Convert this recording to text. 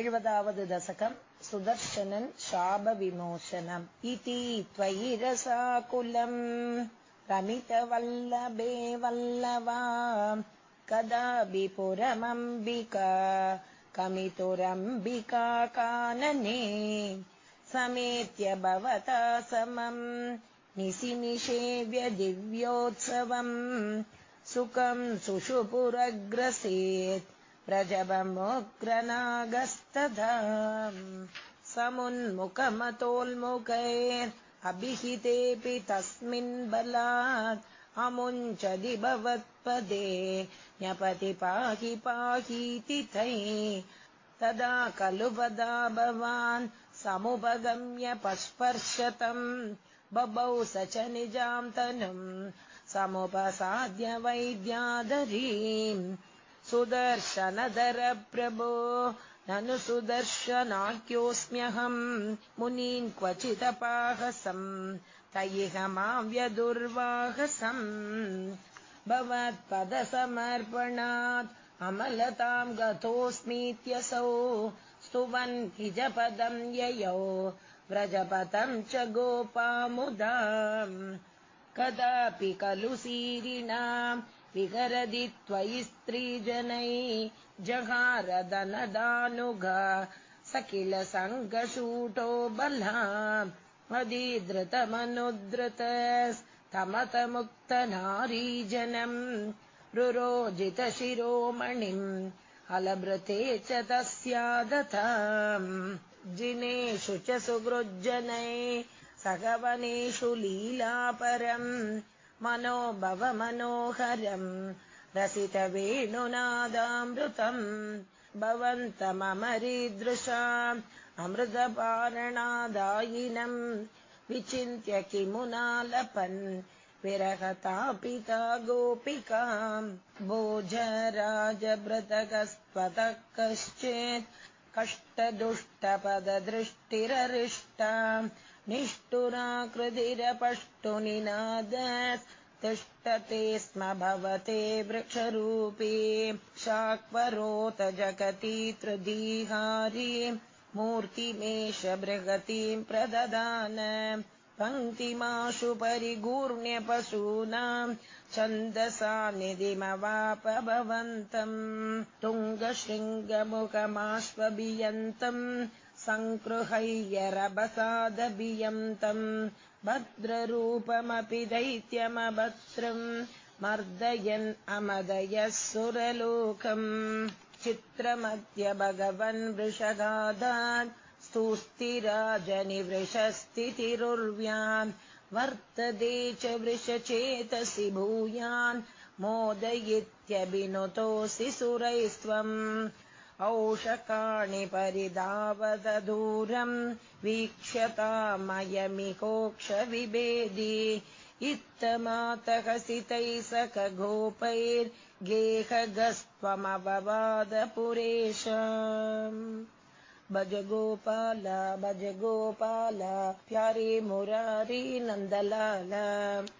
एवदावद् दशकम् सुदर्शनन् शापविमोचनम् इति त्वयि रसाकुलम् रमितवल्लभे वल्लवा कदापि पुरमम्बिका कमितुरम्बिका कानने समेत्य भवता समम् निशिनिषेव्य दिव्योत्सवम् सुखम् सुषुपुरग्रसेत् प्रजबमुग्रनागस्तदा समुन्मुखमतोल्मुखैर् अभिहितेऽपि तस्मिन् बलात् अमुञ्चदि भवत्पदे न्यपति पाहि पाहीति तै तदा खलु वदा भवान् समुपगम्य पस्पर्शतम्। बभौ स च निजाम् तनुम् समुपसाद्य वैद्यादरीम् सुदर्शनधर प्रभो ननु सुदर्शनाख्योऽस्म्यहम् मुनीन् क्वचिदपाहसम्। तैहमाव्यदुर्वाहसम्। भवत्पदसमर्पणात् अमलताम् गतोऽस्मीत्यसौ। स्तुवन् निजपदम् ययौ। व्रजपदम् च गोपामुदा कदापि खलु सीरिणा विहरदि त्वयि स्त्रीजनै जहारदनदानुगा स किल सङ्गशूटो बला मदीधृतमनुधृतस्तमतमुक्तनारीजनम् रुरोजितशिरोमणिम् अलभृते च तस्यादताम् जिनेषु च सुगृज्जनै सगवनेषु लीलापरम् मनोभव मनोहरम् रसितवेणुनादामृतम् भवन्तमरीदृशाम् अमृतपारणादायिनम् विचिन्त्य किमुनालपन् विरहता पिता गोपिकाम् भोजराजभृतकस्त्वतः कश्चित् कष्टदुष्टपददृष्टिररिष्टा निष्ठुराकृतिरपष्टुनिनाद तिष्ठते स्म भवते वृक्षरूपी शाक्वरोत जगति तृदीहारी मूर्तिमेष बृहतीम् प्रददान पङ्क्तिमाशु परिगूर्ण्यपशूनाम् छन्दसा निधिमवाप भवन्तम् तुङ्गशृङ्गमुखमाश्वभियन्तम् सङ्कृहय्यरभसादभियन्तम् भद्ररूपमपि दैत्यमभद्रम् मर्दयन् अमदयः सुरलोकम् चित्रमद्य भगवन् वृषगादान् स्तुस्तिराजनिवृषस्थितिरुर्व्यान् वर्तते च वृषचेतसि भूयान् मोदयित्यभिनुतोऽसि सुरैस्त्वम्। औषकाणि परिधावदूरम् वीक्ष्यतामयमिकोक्षविभेदी। इत्थमातहसितैः सख गोपैर्गेहगस्त्वमववादपुरेश भज गोपाल भज गोपाल प्यारे मुरारी नन्दलाल